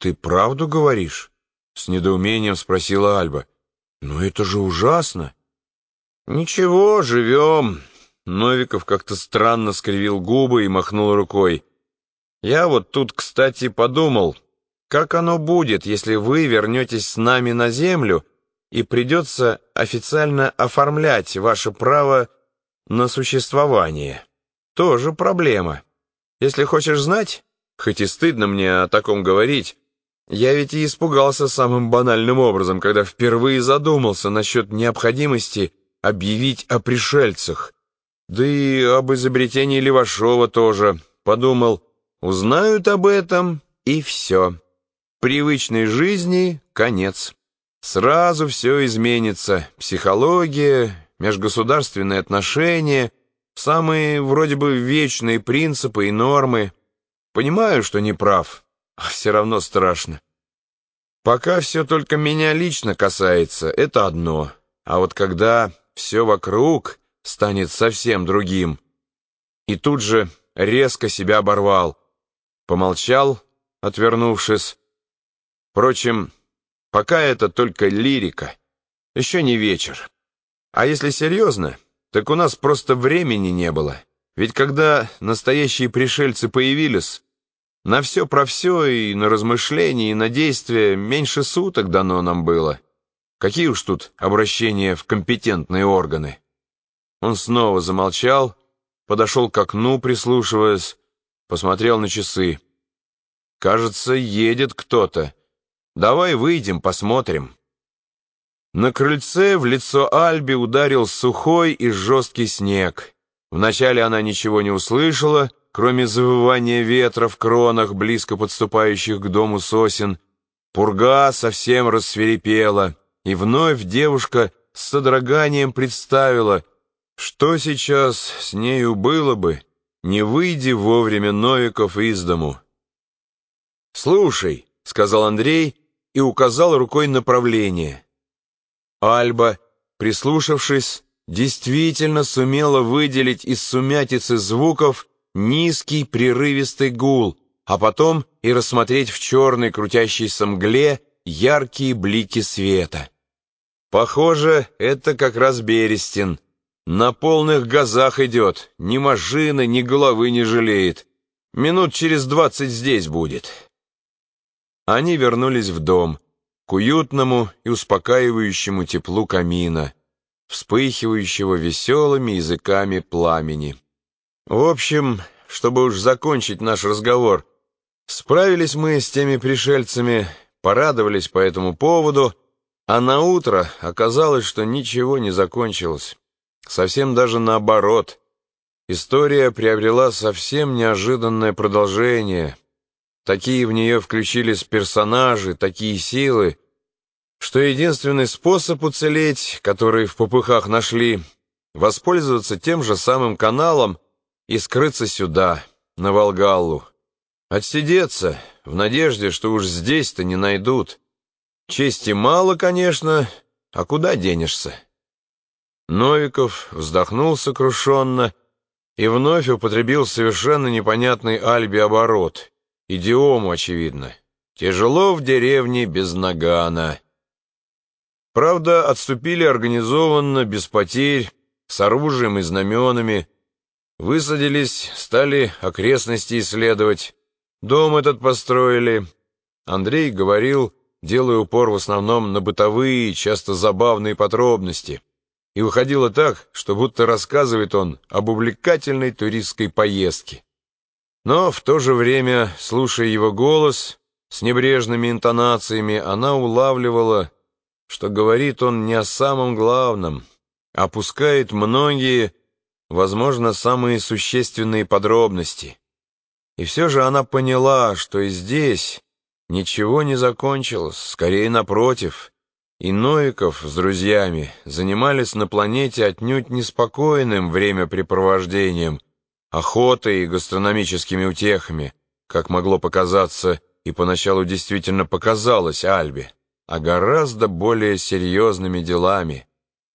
«Ты правду говоришь?» — с недоумением спросила Альба. «Но это же ужасно!» «Ничего, живем!» Новиков как-то странно скривил губы и махнул рукой. «Я вот тут, кстати, подумал, как оно будет, если вы вернетесь с нами на Землю и придется официально оформлять ваше право на существование? Тоже проблема. Если хочешь знать, хоть и стыдно мне о таком говорить, я ведь и испугался самым банальным образом, когда впервые задумался насчет необходимости объявить о пришельцах. Да и об изобретении Левашова тоже. Подумал, узнают об этом, и все. Привычной жизни конец. Сразу все изменится. Психология, межгосударственные отношения, самые вроде бы вечные принципы и нормы. Понимаю, что не прав, все равно страшно. Пока все только меня лично касается, это одно. А вот когда все вокруг станет совсем другим. И тут же резко себя оборвал. Помолчал, отвернувшись. Впрочем, пока это только лирика. Еще не вечер. А если серьезно, так у нас просто времени не было. Ведь когда настоящие пришельцы появились, на все про все и на размышления, и на действия меньше суток дано нам было. Какие уж тут обращения в компетентные органы. Он снова замолчал, подошел к окну, прислушиваясь, посмотрел на часы. «Кажется, едет кто-то. Давай выйдем, посмотрим». На крыльце в лицо Альби ударил сухой и жесткий снег. Вначале она ничего не услышала, кроме завывания ветра в кронах, близко подступающих к дому сосен. Пурга совсем рассверепела, и вновь девушка с содроганием представила, что сейчас с нею было бы, не выйди вовремя Новиков из дому. «Слушай», — сказал Андрей и указал рукой направление. Альба, прислушавшись, действительно сумела выделить из сумятицы звуков низкий прерывистый гул, а потом и рассмотреть в черной крутящейся мгле яркие блики света. Похоже, это как раз Берестин. На полных газах идет, ни машины, ни головы не жалеет. Минут через двадцать здесь будет. Они вернулись в дом к уютному и успокаивающему теплу камина, вспыхивающего веселыми языками пламени. В общем, чтобы уж закончить наш разговор, справились мы с теми пришельцами, порадовались по этому поводу, а на утро оказалось, что ничего не закончилось. Совсем даже наоборот. История приобрела совсем неожиданное продолжение — Такие в нее включились персонажи, такие силы, что единственный способ уцелеть, который в попыхах нашли, воспользоваться тем же самым каналом и скрыться сюда, на Волгаллу. Отсидеться, в надежде, что уж здесь-то не найдут. Чести мало, конечно, а куда денешься? Новиков вздохнул сокрушенно и вновь употребил совершенно непонятный Альби оборот — Идиому, очевидно. Тяжело в деревне без нагана. Правда, отступили организованно, без потерь, с оружием и знаменами. Высадились, стали окрестности исследовать. Дом этот построили. Андрей говорил, делая упор в основном на бытовые, часто забавные подробности. И выходило так, что будто рассказывает он об увлекательной туристской поездке. Но в то же время, слушая его голос, с небрежными интонациями, она улавливала, что говорит он не о самом главном, опускает многие, возможно, самые существенные подробности. И все же она поняла, что и здесь ничего не закончилось, скорее напротив. И Новиков с друзьями занимались на планете отнюдь неспокойным времяпрепровождением, охотой и гастрономическими утехами, как могло показаться и поначалу действительно показалось Альбе, а гораздо более серьезными делами.